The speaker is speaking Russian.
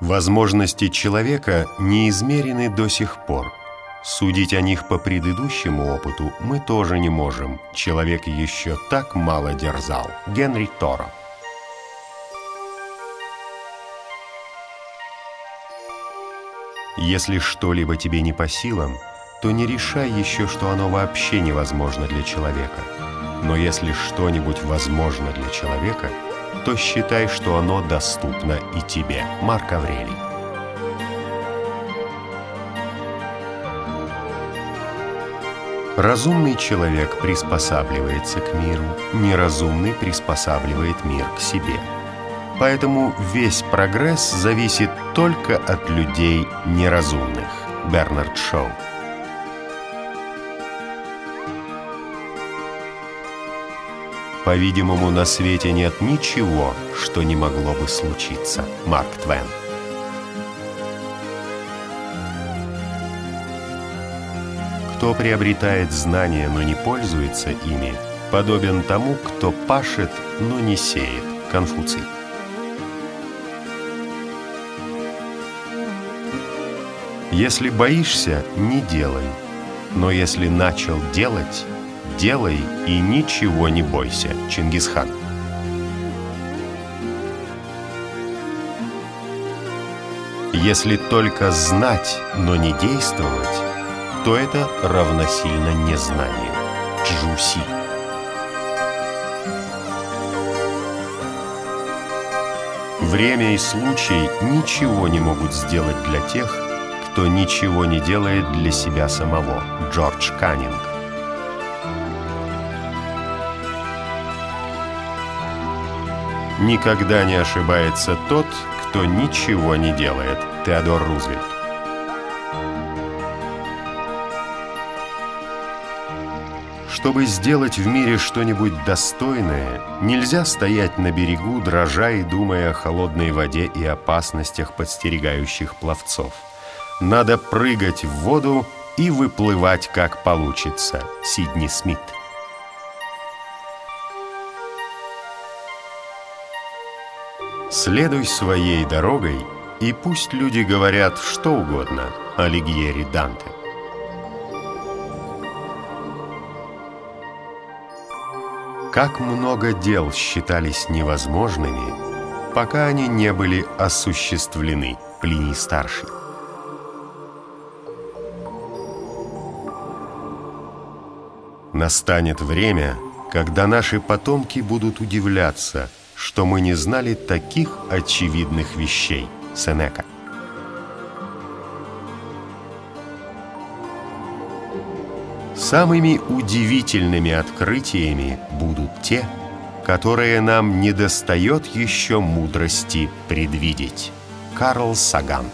Возможности человека не измерены до сих пор. Судить о них по предыдущему опыту мы тоже не можем. Человек еще так мало дерзал. Генри Торо. Если что-либо тебе не по силам, то не решай еще, что оно вообще невозможно для человека. Но если что-нибудь возможно для человека – то считай, что оно доступно и тебе. Марк Аврелий. Разумный человек приспосабливается к миру, неразумный приспосабливает мир к себе. Поэтому весь прогресс зависит только от людей неразумных. Бернард Шоу. По-видимому, на свете нет ничего, что не могло бы случиться. Марк Твен. Кто приобретает знания, но не пользуется ими, подобен тому, кто пашет, но не сеет. Конфуций. Если боишься, не делай. Но если начал делать, делай и ничего не бойся. Чингисхан. Если только знать, но не действовать, то это равносильно незнанию. Джуси. Время и случай ничего не могут сделать для тех, кто ничего не делает для себя самого. Джордж Каннинг. Никогда не ошибается тот, кто ничего не делает. Теодор Рузвельт. Чтобы сделать в мире что-нибудь достойное, нельзя стоять на берегу, дрожа и думая о холодной воде и опасностях подстерегающих пловцов. Надо прыгать в воду и выплывать, как получится. Сидни Смит. Следуй своей дорогой, и пусть люди говорят что угодно о Лигьере Данте. Как много дел считались невозможными, пока они не были осуществлены, Плиний Старший. Настанет время, когда наши потомки будут удивляться – что мы не знали таких очевидных вещей. Сенека. Самыми удивительными открытиями будут те, которые нам недостает еще мудрости предвидеть. Карл Саган